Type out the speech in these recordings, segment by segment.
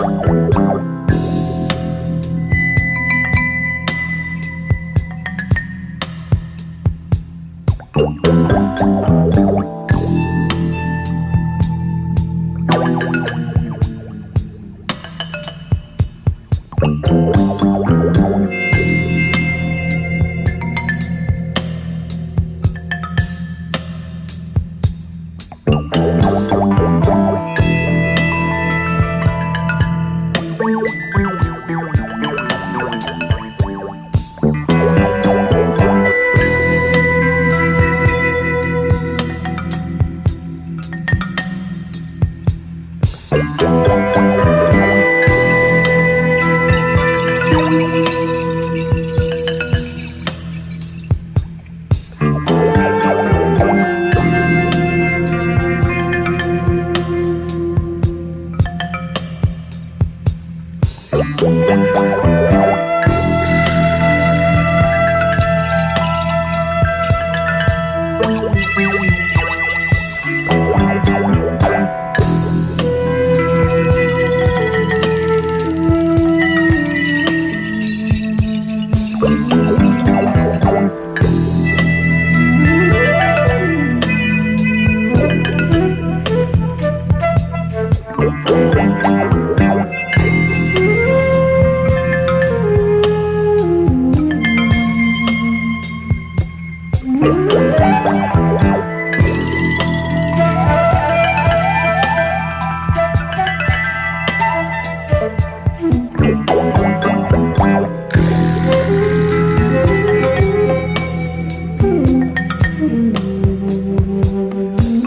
Thank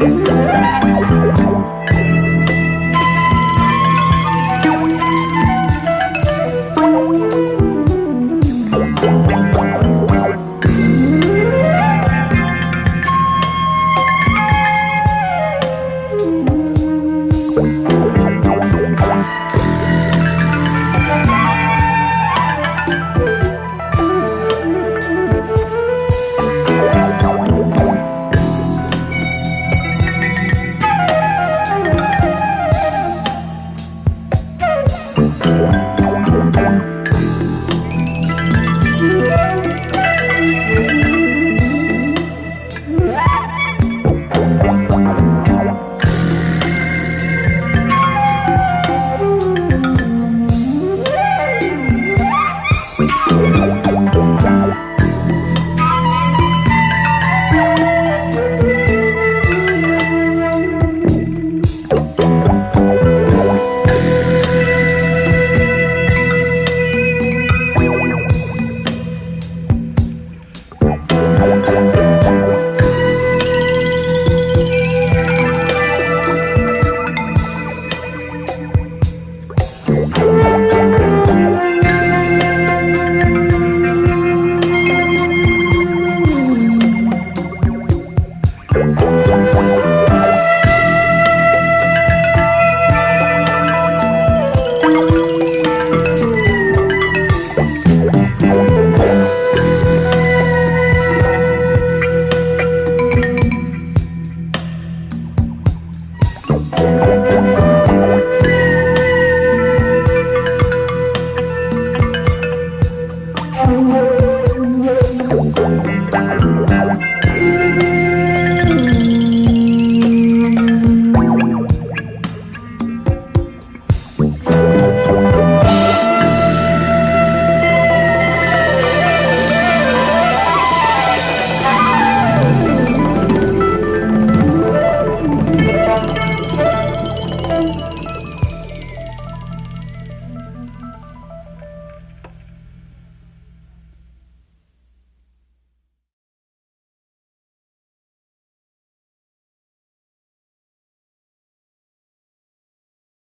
Música Thank.